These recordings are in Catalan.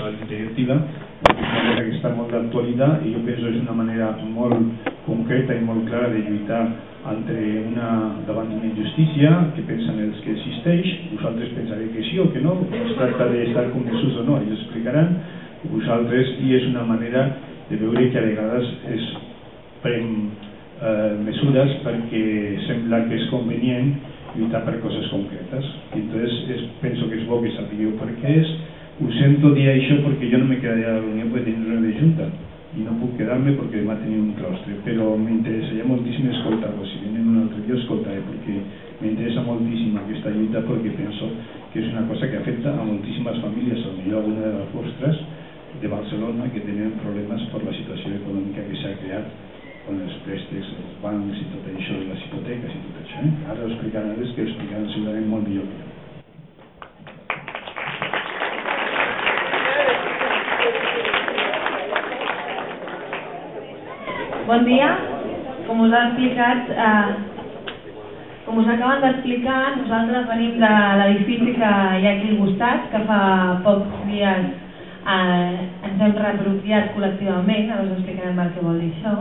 a la junta directiva, és una que està molt d'actualitat i jo penso que és una manera molt concreta i molt clara de lluitar entre una, davant d'una injustícia que pensen els que existeix, vosaltres pensareu que sí o que no, es tracta d'estar convençuts o no, ells explicaran, vosaltres, i és una manera de veure que a vegades es pren eh, mesures perquè sembla que és convenient lluitar per coses concretes. I entonces es, penso que és bo que sapigueu per què és. Ho sento dir això perquè jo no me quedaré a la reunió perquè tinc reunió de junta i no puc quedar-me perquè demà tenim un claustre, però m'interessaria moltíssim escoltar-vos. Si venen un altre dia escoltaré perquè m'interessa moltíssim aquesta lluita perquè penso que és una cosa que afecta a moltíssimes famílies, a millor alguna de les vostres de Barcelona que tenen problemes per la situació econòmica que s'ha creat amb els préstecs, els bancs i tot això, les hipoteques i tot això. Eh? Ara ho explicaran ells que ho explicaran segurament molt millor que jo. Bon dia. Com us ha explicat, eh, com us acaben d'explicar, nosaltres venim de l'edifici que hi ha aquí al costat, que fa pocs dies eh, ens hem reapropiat col·lectivament, ara us explicarem el que vol dir això,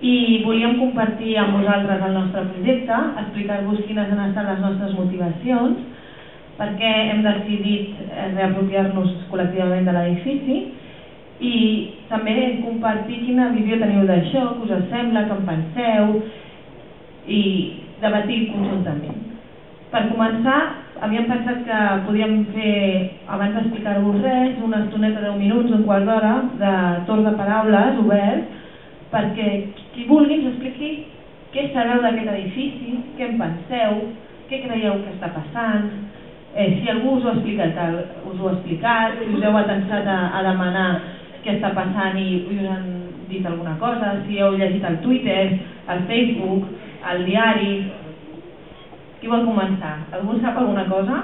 i volíem compartir amb vosaltres el nostre projecte, explicar-vos quines han estat les nostres motivacions, per què hem decidit eh, reapropiar-nos col·lectivament de l'edifici i també compartir quina visió teniu d'això, què us sembla, què en penseu i debatir conjuntament. Per començar, havíem pensat que podíem fer, abans d'explicar-vos res, una estoneta de 10 minuts, un quart d'hora, de torn de paraules obert, perquè qui vulgui ens expliqui què sabeu d'aquest edifici, què en penseu, què creieu que està passant, eh, si algú us ho ha explicat, us ho ha explicat, si us heu atensat a, a demanar què està passant i, i us han dit alguna cosa, si heu llegit el Twitter, el Facebook, el diari... Qui vol començar? Algú sap alguna cosa?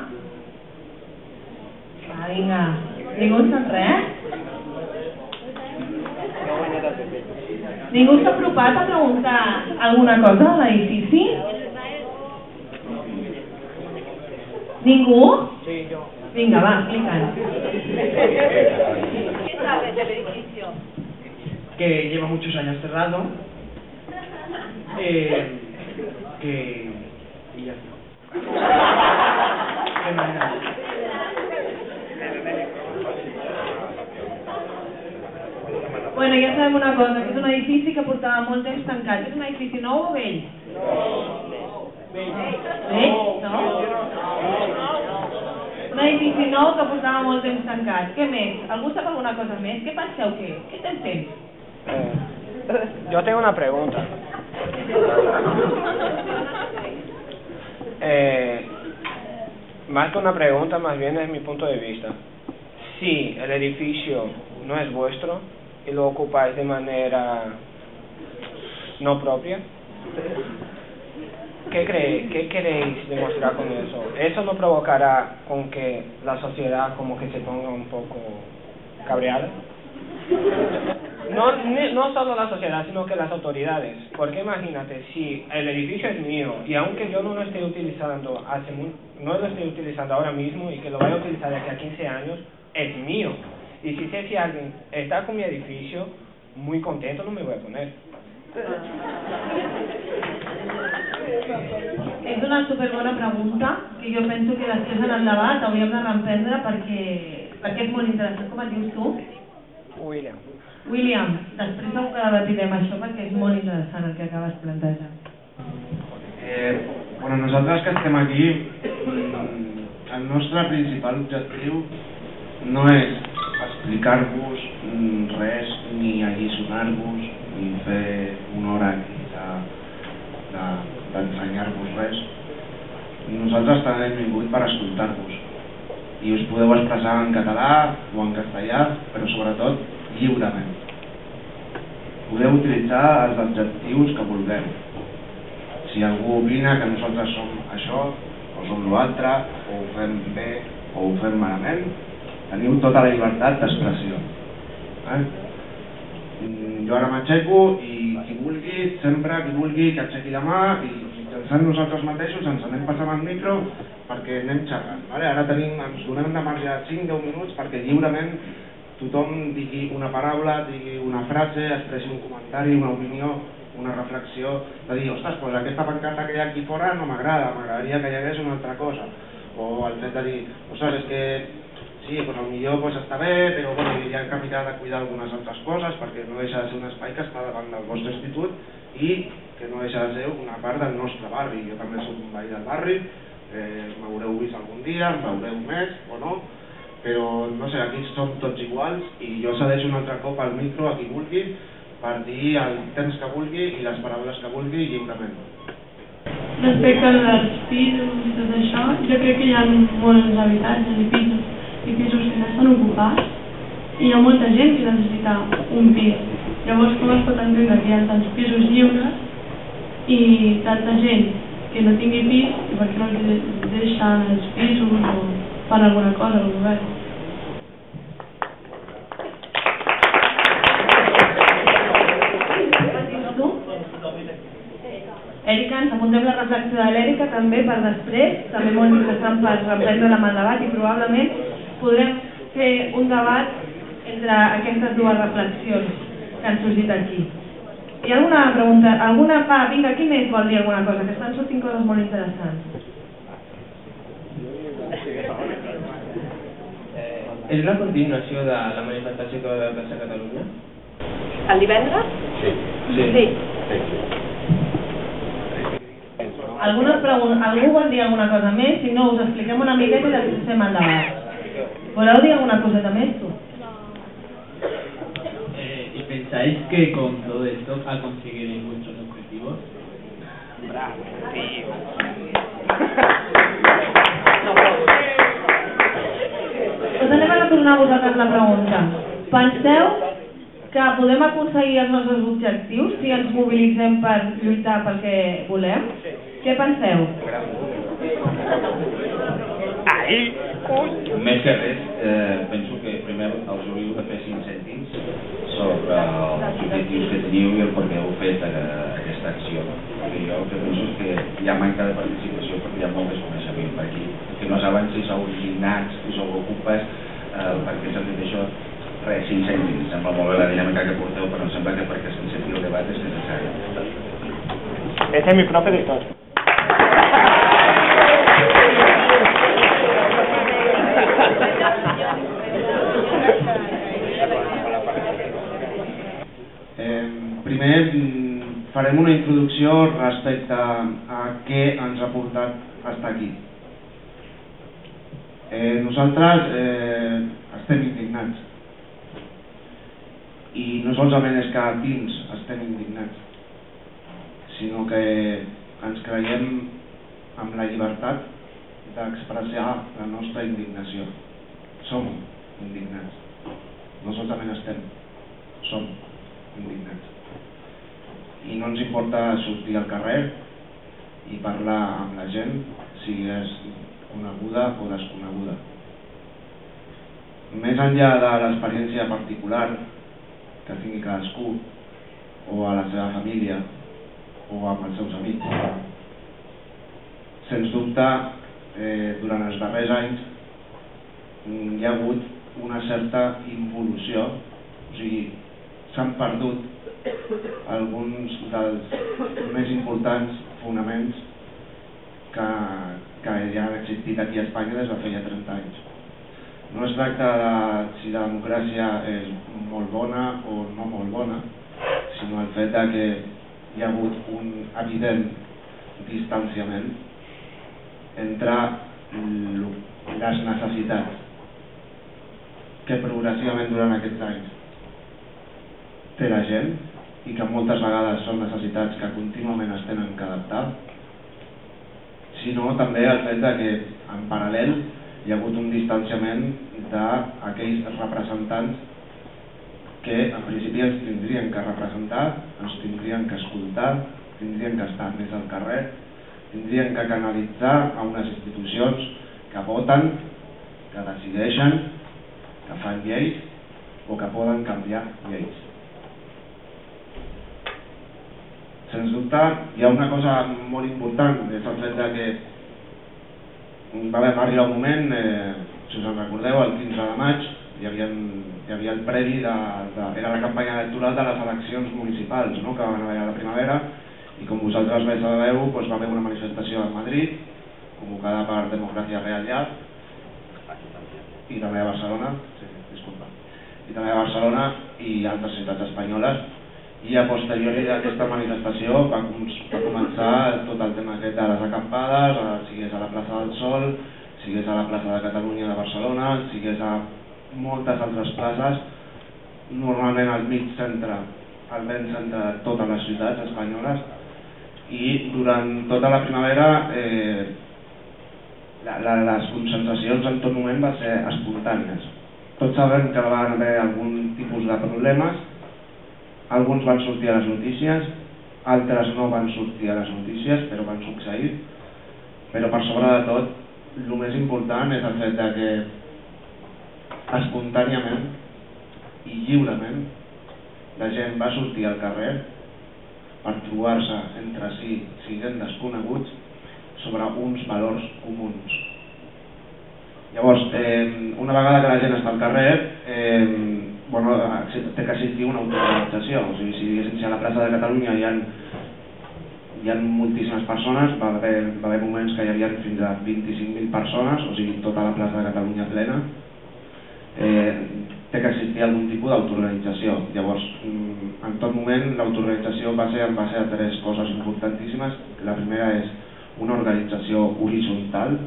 Va, vinga. Ningú sap res? Ningú s'ha apropat a preguntar alguna cosa a l'edifici? Ningú? Vinga, va, explica'ns. sabes del edificio? Que lleva muchos años cerrado. Eh, que... Y ya está. Bueno, una cosa, que és un edifici que portava molt temps tancat. És un edifici nou o? ¿Eh? No. No? no. 19 que portava molt temps tancat. Què més? Algú sap alguna cosa més? Què penseu que és? Què te'n tens? Eh, yo tengo una pregunta. Eh, más que una pregunta, más bien es mi punto de vista. Si el edificio no es vuestro y lo ocupáis de manera no propia, ¿qué, cree, ¿qué queréis demostrar con eso? ¿Eso no provocará con que la sociedad como que se ponga un poco cabreada? No, ni- no solo la sociedad, sino que las autoridades. Porque imagínate, si el edificio es mío y aunque yo no lo esté utilizando hace no lo estoy utilizando ahora mismo y que lo vaya a utilizar de aquí a 15 años, es mío. Y si sé si alguien está con mi edificio, muy contento no me voy a poner. És una superbona pregunta que jo penso que després en el debat hauríem de reemprendre perquè, perquè és molt interessant. Com et dius tu? William. William, després segur que debatirem això perquè és molt interessant el que acabes plantejant. Eh, bueno, nosaltres que estem aquí, mm, el nostre principal objectiu no és explicar-vos mm, res, ni alliçonar-vos, ni fer una hora aquí de- de- d'ensenyar-vos res. Nosaltres també hem per escoltar-vos i us podeu expressar en català o en castellà, però sobretot lliurement. Podeu utilitzar els adjectius que vulgueu si algú opina que nosaltres som això o som l'altre, o ho fem bé o ho fem malament, teniu tota la llibertat d'expressió. Eh? Jo ara m'aixeco i vulgui, sempre qui vulgui que aixequi la mà i mitjançant nosaltres mateixos ens anem passant el micro perquè anem xerrant. Vale? Ara tenim, ens donem de marge 5-10 minuts perquè lliurement tothom digui una paraula, digui una frase, expressi un comentari, una opinió, una reflexió, de dir, ostres, doncs aquesta pancarta que hi ha aquí fora no m'agrada, m'agradaria que hi hagués una altra cosa. O el fet de dir, ostres, és que sí, doncs millor doncs està bé, però bueno, ha que mirar de cuidar algunes altres coses perquè no deixa de ser un espai que està davant del vostre institut i que no deixa de ser una part del nostre barri. Jo també soc un veí del barri, eh, m'haureu vist algun dia, em veureu més o no, però no sé, aquí som tots iguals i jo cedeixo un altre cop al micro a qui vulgui per dir el temps que vulgui i les paraules que vulgui lliurement. Respecte als pisos i tot això, jo crec que hi ha molts habitatges i pisos i pisos que no estan ocupats i hi ha molta gent que necessita un pis. Llavors, com es pot entendre que hi ha tants pisos lliures i tanta gent que no tingui pis i per què no els deixen els pisos o fan alguna cosa al govern? Èrica, ens apuntem la reflexió de l'Èrica també per després, també molt interessant per reprendre amb el debat i probablement podrem fer un debat entre aquestes dues reflexions que han sorgit aquí. Hi ha alguna pregunta? Alguna? Va, vinga, qui més vol dir alguna cosa? Que estan sortint coses molt interessants. És la continuació de la manifestació que va haver a Catalunya? El divendres? Sí. Sí. Alguna pregunta, algú vol dir alguna cosa més? Si no, us expliquem una miqueta i després fem el debat. ¿Voleu dir alguna coseta més, tu? Eh, ¿Y pensáis que con todo esto conseguiréis vuestros objetivos? Bravo, tío. Doncs anem a tornar a vosaltres la pregunta. Penseu que podem aconseguir els nostres objectius si ens mobilitzem per lluitar pel que volem? Què penseu? Ai, ui. Més que res, eh, penso que primer els hauríeu de fer cinc cèntims sobre els objectius que teniu i el per què heu fet aquesta acció. Perquè jo el que penso és que hi ha manca de participació perquè hi ha molt desconeixement per aquí. Que no saben si sou indignats, si sou ocupes, eh, per què s'ha fet això. Res, cinc cèntims. Sembla molt bé la dinàmica que porteu, però em sembla que perquè s'enceti el debat és necessari. Es mi profe de historia. Eh, primer mm, farem una introducció respecte a què ens ha portat fins aquí. Eh, nosaltres eh, estem indignats i no solament és que dins estem indignats sinó que ens creiem amb la llibertat d'expressar la nostra indignació som indignats no solament estem som indignats. I no ens importa sortir al carrer i parlar amb la gent, si és coneguda o desconeguda. Més enllà de l'experiència particular que tingui cadascú, o a la seva família, o amb els seus amics, sens dubte, eh, durant els darrers anys hi ha hagut una certa involució, o sigui, s'han perdut alguns dels més importants fonaments que, que ja han existit aquí a Espanya des de feia 30 anys. No es tracta de si la democràcia és molt bona o no molt bona, sinó el fet de que hi ha hagut un evident distanciament entre les necessitats que progressivament durant aquests anys té la gent i que moltes vegades són necessitats que contínuament es tenen que adaptar, sinó també el fet de que en paral·lel hi ha hagut un distanciament d'aquells representants que en principi ens tindrien que representar, ens tindrien que escoltar, tindrien que estar més al carrer, tindrien que canalitzar a unes institucions que voten, que decideixen, que fan lleis o que poden canviar lleis. Sens dubte hi ha una cosa molt important, és el fet de que va arribar un moment, eh, si us en recordeu, el 15 de maig, hi havia, hi havia el previ de, de, era la campanya electoral de les eleccions municipals no? que van haver a la primavera i com vosaltres bé sabeu doncs va haver una manifestació a Madrid convocada per Democràcia Real Ja i també a Barcelona sí, disculpa, i també a Barcelona i altres ciutats espanyoles i a posteriori d'aquesta manifestació va, va començar tot el tema aquest de les acampades, sigués a la plaça del Sol, sigués a la plaça de Catalunya de Barcelona, sigués a moltes altres places, normalment al mig centre, al ben centre de totes les ciutats espanyoles, i durant tota la primavera eh, la, la, les concentracions en tot moment van ser espontànies. Tots sabem que van haver algun tipus de problemes, alguns van sortir a les notícies, altres no van sortir a les notícies, però van succeir. Però per sobre de tot, el més important és el fet de que espontàniament i lliurement la gent va sortir al carrer per trobar-se entre si, siguent desconeguts, sobre uns valors comuns. Llavors, eh, una vegada que la gent està al carrer, eh, bueno, té que existir una autorització. O sigui, si, si a la plaça de Catalunya hi ha, hi ha moltíssimes persones, va haver, va haver moments que hi havia fins a 25.000 persones, o sigui, tota la plaça de Catalunya plena, eh, té que existir algun tipus d'autoorganització. Llavors, mm, en tot moment, l'autoorganització va ser en base a tres coses importantíssimes. La primera és una organització horitzontal,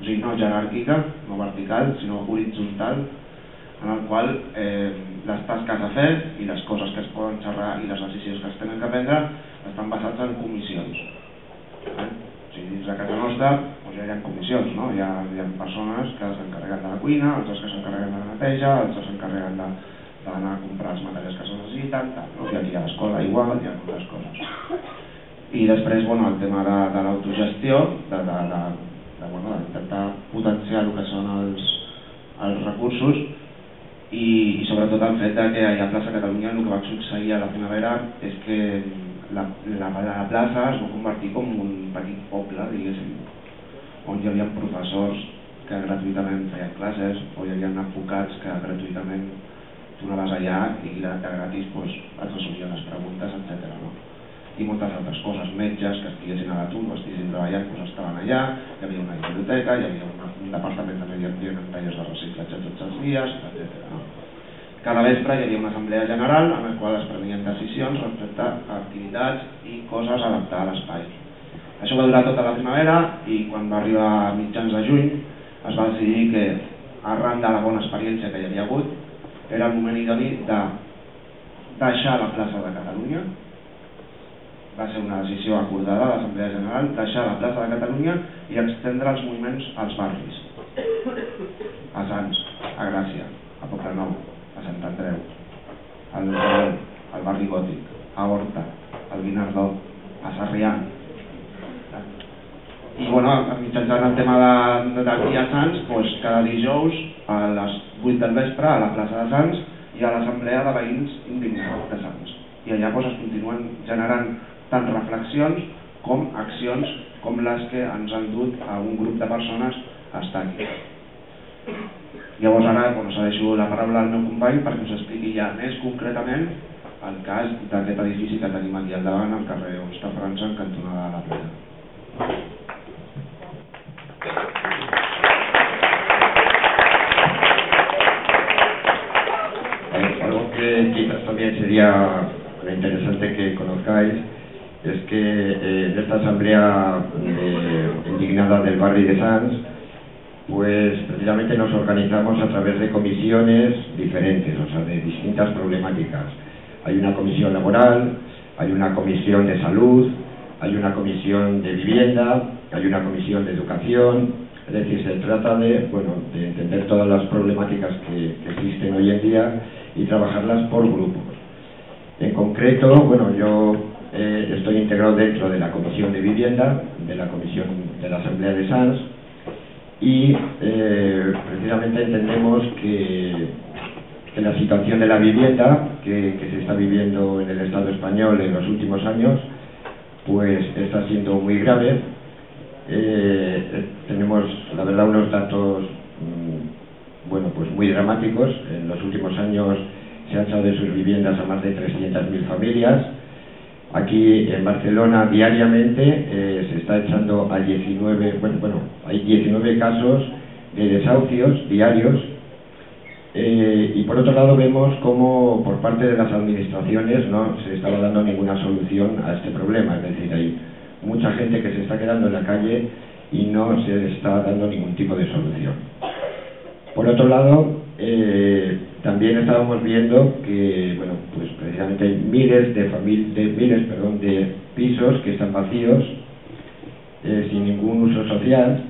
o sigui, no jeràrquica, no vertical, sinó horitzontal, en el qual eh, les tasques a fer i les coses que es poden xerrar i les decisions que es tenen que prendre estan basats en comissions. Eh? O sigui, dins de casa nostra doncs ja hi ha comissions, no? hi, ha, hi ha persones que s'encarreguen de la cuina, altres que s'encarreguen de la neteja, altres s'encarreguen d'anar a comprar els materials que se necessiten, tal, no? i aquí a l'escola igual, hi ha moltes coses. I després bueno, el tema de, de l'autogestió, de, de, de, de, bueno, potenciar el que són els, els recursos i, i sobretot el fet de que a Plaça Catalunya el que va succeir a la primavera és que la, la, la plaça es va convertir com un petit poble, diguéssim, on hi havia professors que gratuïtament feien classes, o hi havia advocats que gratuïtament tu anaves allà i de gratis pues, et resolien les preguntes, etc. No? i moltes altres coses, metges que estiguessin a l'atur o estiguessin treballant, doncs estaven allà, hi havia una biblioteca, hi havia una, un departament de medi ambient amb tallers de reciclatge tots els dies, etc. No? Cada vespre hi havia una assemblea general en la qual es prenien decisions respecte a activitats i coses a adaptar a l'espai. Això va durar tota la primavera i quan va arribar a mitjans de juny es va decidir que arran de la bona experiència que hi havia hagut era el moment idoni de deixar la plaça de Catalunya va ser una decisió acordada a l'Assemblea General deixar la plaça de Catalunya i extendre els moviments als barris a Sants, a Gràcia, a Poblenou, a Sant Andreu, al Rodol, al barri Gòtic, a Horta, al Guinardó, a Sarrià. I bueno, mitjançant el tema d'aquí a Sants, doncs, cada dijous a les 8 del vespre a la plaça de Sants hi ha l'assemblea de veïns indignats de Sants. I allà doncs, es continuen generant tant reflexions com accions com les que ens han dut a un grup de persones a estar aquí. Llavors ara bueno, cedeixo la paraula al meu company perquè us expliqui ja més concretament el cas d'aquest edifici que tenim aquí al davant, al carrer Osta França, en cantonada de la Playa. Algo que quizás también sería interesante que conozcáis es que eh, esta asamblea eh, indignada del barrio de Sanz pues precisamente nos organizamos a través de comisiones diferentes, o sea, de distintas problemáticas. Hay una comisión laboral, hay una comisión de salud, hay una comisión de vivienda, hay una comisión de educación, es decir, se trata de, bueno, de entender todas las problemáticas que, que existen hoy en día y trabajarlas por grupos. En concreto, bueno, yo eh, estoy integrado dentro de la Comisión de Vivienda, de la Comisión de la Asamblea de SANS, y eh, precisamente entendemos que, la situación de la vivienda que, que, se está viviendo en el Estado español en los últimos años pues está siendo muy grave eh, tenemos, la verdad, unos datos mm, bueno, pues muy dramáticos. En los últimos años se han echado de sus viviendas a más de 300.000 familias. Aquí en Barcelona diariamente eh, se está echando a 19, bueno, bueno, hay 19 casos de desahucios diarios eh, y por otro lado vemos cómo por parte de las administraciones no se estaba dando ninguna solución a este problema, es decir, hay mucha gente que se está quedando en la calle y no se está dando ningún tipo de solución. Por otro lado, eh, también estábamos viendo que, bueno, pues precisamente hay miles de, de miles, perdón, de pisos que están vacíos, eh, sin ningún uso social,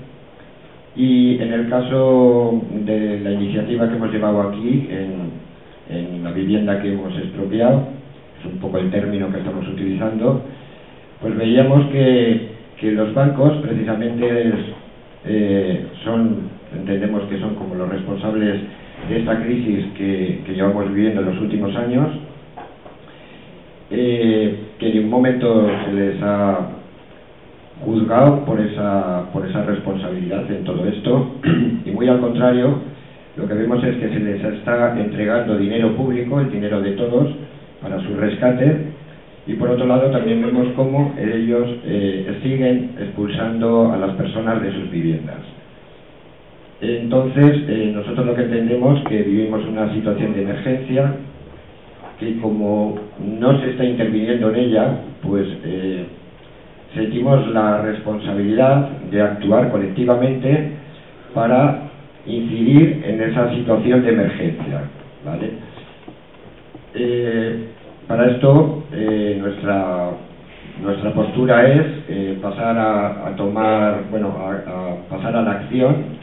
y en el caso de la iniciativa que hemos llevado aquí, en, en la vivienda que hemos expropiado, es un poco el término que estamos utilizando, pues veíamos que, que los bancos precisamente eh, son, entendemos que son como los responsables de esta crisis que, llevamos viviendo en los últimos años, eh, que en un momento se les ha juzgado por esa, por esa responsabilidad en todo esto y muy al contrario, lo que vemos es que se les está entregando dinero público, el dinero de todos, para su rescate y por otro lado también vemos cómo ellos eh, siguen expulsando a las personas de sus viviendas. Entonces, eh, nosotros lo que entendemos es que vivimos una situación de emergencia, que como no se está interviniendo en ella, pues eh, sentimos la responsabilidad de actuar colectivamente para incidir en esa situación de emergencia. ¿vale? Eh, para esto, nuestra, nuestra postura es pasar a, tomar, bueno, a, pasar a la acción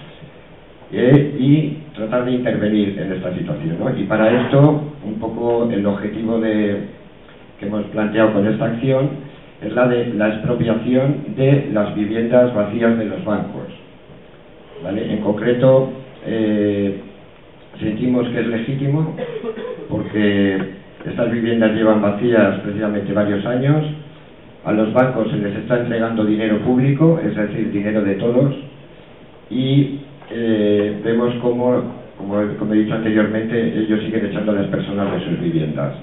eh, y tratar de intervenir en esta situación. Y para esto, un poco el objetivo de, que hemos planteado con esta acción es la de la expropiación de las viviendas vacías de los bancos. ¿vale? En concreto, sentimos que es legítimo porque estas viviendas llevan vacías precisamente varios años. A los bancos se les está entregando dinero público, es decir, dinero de todos. Y eh, vemos cómo, como, he dicho anteriormente, ellos siguen echando a las personas de sus viviendas.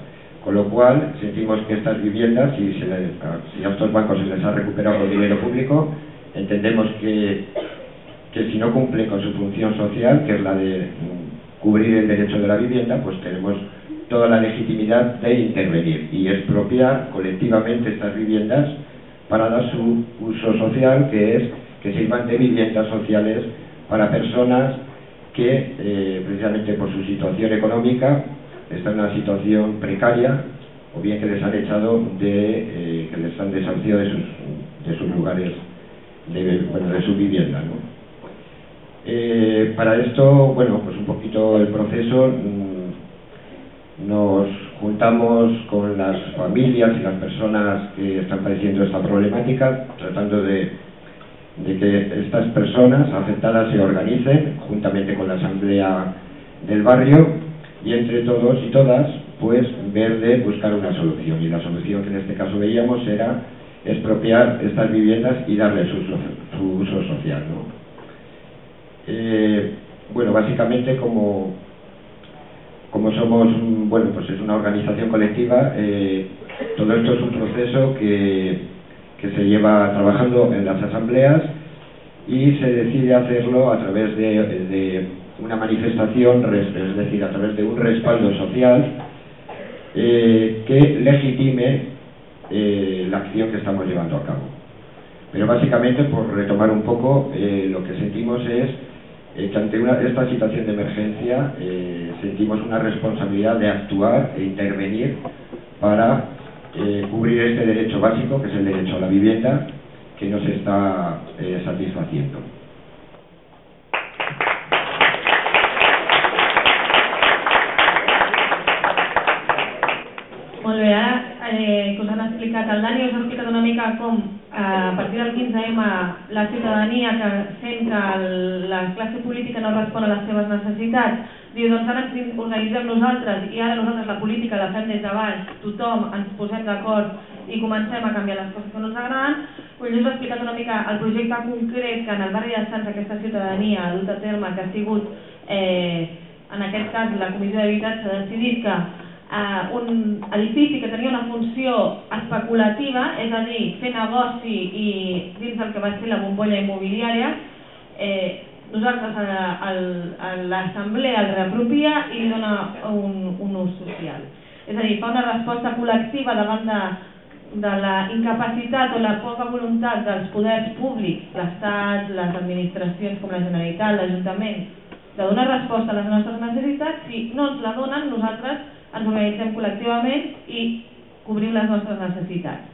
Con lo cual, sentimos que estas viviendas, si, se si a estos bancos se les ha recuperado el dinero público, entendemos que, que si no cumplen con su función social, que es la de mm, cubrir el derecho de la vivienda, pues tenemos toda la legitimidad de intervenir y expropiar colectivamente estas viviendas para dar su uso social, que es que sirvan de viviendas sociales para personas que, eh, precisamente por su situación económica, están en una situación precaria o bien que les han echado de, eh, que les han desahuciado de sus, de sus lugares, de, bueno, de su vivienda. Eh, para esto, bueno, pues un poquito el proceso mm, nos juntamos con las familias y las personas que están padeciendo esta problemática, tratando de, que estas personas afectadas se organicen juntamente con la asamblea del barrio y entre todos y todas pues ver de buscar una solución. Y la solución que en este caso veíamos era expropiar estas viviendas y darles su, uso social eh, bueno básicamente como como somos, bueno, pues es una organización colectiva, eh, todo esto es un proceso que, que se lleva trabajando en las asambleas y se decide hacerlo a través de, una manifestación, es decir, a través de un respaldo social eh, que legitime eh, la acción que estamos llevando a cabo. Pero básicamente, por retomar un poco, lo que sentimos es que ante esta situación de emergencia eh, sentimos una responsabilidad de actuar e intervenir para eh, cubrir este derecho básico, que es el derecho a la vivienda, que no se está eh, satisfaciendo. Ara eh, que us han explicat, el Dani us explicat una mica com a partir del 15M la ciutadania que sent que el, la classe política no respon a les seves necessitats diu doncs ara ens organitzem nosaltres i ara nosaltres la política la fem des de baix, tothom ens posem d'acord i comencem a canviar les coses que no ens agraden. Us he explicat una mica el projecte concret que en el barri de Sants aquesta ciutadania ha dut a terme, que ha sigut, eh, en aquest cas, la Comissió d'Habitatge ha decidit que eh, un edifici que tenia una funció especulativa, és a dir, fer negoci i dins del que va ser la bombolla immobiliària, eh, nosaltres l'assemblea el reapropia i li dona un, un ús social. És a dir, fa una resposta col·lectiva davant de, de la incapacitat o la poca voluntat dels poders públics, l'Estat, les administracions com la Generalitat, l'Ajuntament, de donar resposta a les nostres necessitats, si no ens la donen, nosaltres ens organitzem col·lectivament i cobrim les nostres necessitats.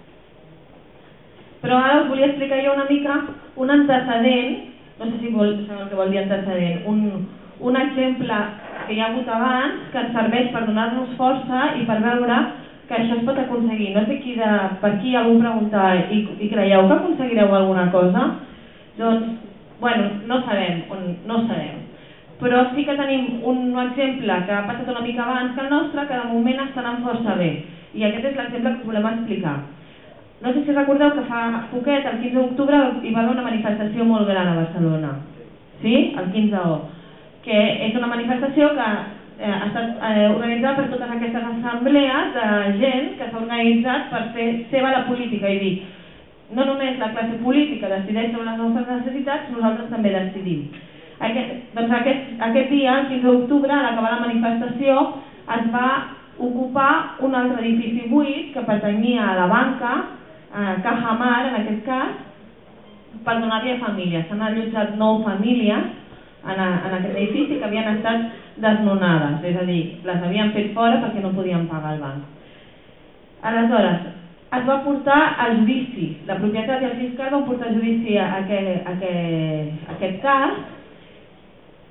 Però ara us volia explicar jo una mica un antecedent, no sé si vol, sabeu què vol dir antecedent, un, un exemple que hi ha hagut abans que ens serveix per donar-nos força i per veure que això es pot aconseguir. No sé qui de, per qui algú pregunta i, i creieu que aconseguireu alguna cosa? Doncs, bueno, no sabem, on, no sabem. Però sí que tenim un exemple que ha passat una mica abans que el nostre, que de moment està anant força bé. I aquest és l'exemple que us volem explicar. No sé si recordeu que fa poquet, el 15 d'octubre, hi va haver una manifestació molt gran a Barcelona. Sí? El 15 o que és una manifestació que eh, ha estat eh, organitzada per totes aquestes assemblees de gent que s'ha organitzat per fer seva la política i dir no només la classe política decideix sobre les nostres necessitats, nosaltres també decidim. Aquest, doncs aquest, aquest dia, el 15 d'octubre, a l'acabar la manifestació, es va ocupar un altre edifici buit que pertanyia a la banca, a Cajamar en aquest cas, per donar-li a famílies. S'han allotjat nou famílies en, a, en aquest edifici que havien estat desnonades, és a dir, les havien fet fora perquè no podien pagar el banc. Aleshores, es va portar a judici, la propietat i el fiscal van portar a judici a aquest, a aquest, a aquest cas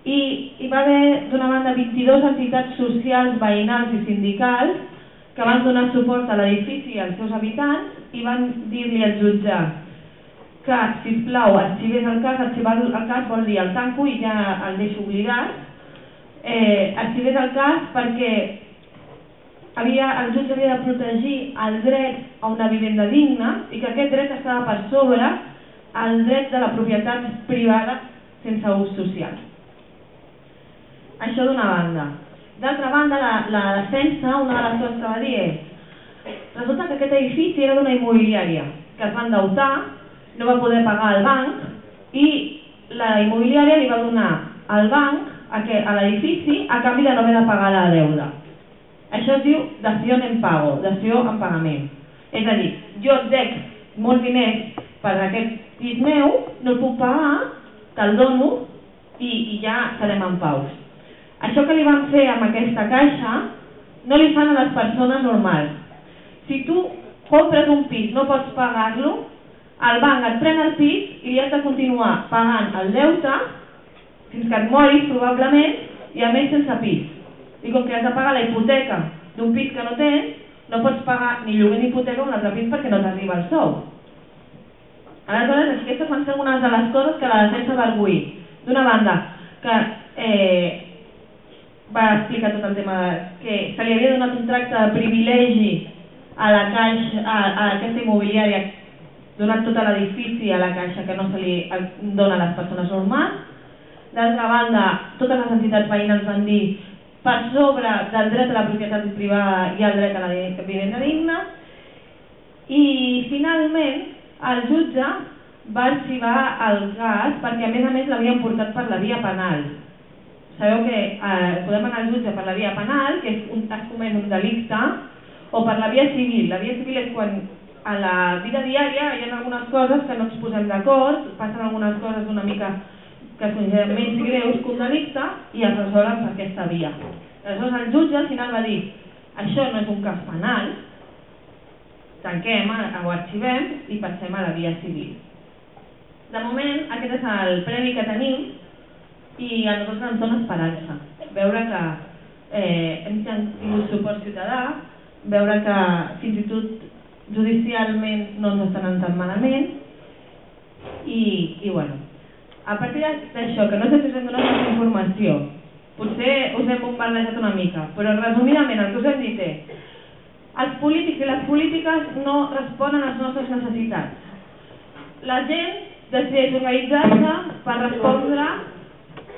i hi va haver d'una banda 22 entitats socials, veïnals i sindicals que van donar suport a l'edifici i als seus habitants i van dir-li al jutge que, sisplau, arxivés el cas, arxivar el cas vol dir el tanco i ja el deixo oblidat, eh, arxivés el cas perquè havia, el jutge havia de protegir el dret a una vivenda digna i que aquest dret estava per sobre el dret de la propietat privada sense ús social. Això d'una banda. D'altra banda, la, la defensa, una de les coses que va dir és resulta que aquest edifici era d'una immobiliària que es va endeutar, no va poder pagar al banc i la immobiliària li va donar al banc a, a l'edifici a canvi de no haver de pagar la deuda. Això es diu dació en pago, dació en pagament. És a dir, jo et dec molts diners per aquest pis meu, no el puc pagar, te'l dono i, i ja serem en paus. Això que li van fer amb aquesta caixa no li fan a les persones normals. Si tu compres un pis, no pots pagar-lo, el banc et pren el pis i has de continuar pagant el deute fins que et moris probablement i a més sense pis. I com que has de pagar la hipoteca d'un pis que no tens, no pots pagar ni lloguer ni hipoteca un altre pis perquè no t'arriba el sou. Aleshores, aquestes van ser algunes de les coses que la defensa arguir. D'una banda, que eh, va explicar tot el tema que se li havia donat un tracte de privilegi a la caixa, a, a aquesta immobiliària, donat tot l'edifici a la caixa que no se li dona a les persones normals. D'altra banda, totes les entitats veïnals van dir per sobre del dret a la propietat privada i el dret a la vivenda digna. I finalment, el jutge va arxivar el cas perquè a més a més l'havien portat per la via penal. Sabeu que eh, podem anar al jutge per la via penal, que és un, has comès un delicte, o per la via civil. La via civil és quan a la vida diària hi ha algunes coses que no ens posem d'acord, passen algunes coses una mica que són menys greus que un delicte i es resolen per aquesta via. Aleshores el jutge al final va dir això no és un cas penal, tanquem, ho arxivem i passem a la via civil. De moment aquest és el premi que tenim i a nosaltres ens dona esperança. Veure que eh, hem tingut suport ciutadà, veure que fins i tot judicialment no ens estan anant tan malament i, i bueno, a partir d'això, que no sé si us hem donat molta informació, potser us hem bombardejat una mica, però resumidament el que us hem dit és els polítics i les polítiques no responen a les nostres necessitats. la gent decideix organitzar-se per respondre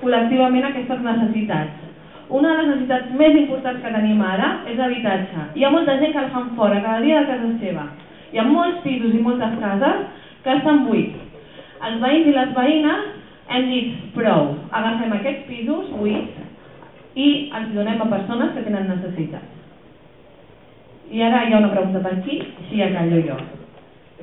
col·lectivament aquestes necessitats. Una de les necessitats més importants que tenim ara és habitatge. Hi ha molta gent que el fan fora cada dia de casa seva. Hi ha molts pisos i moltes cases que estan buits. Els veïns i les veïnes hem dit prou, agafem aquests pisos buits i els donem a persones que tenen necessitats. I ara hi ha una pregunta per aquí, si ja callo jo.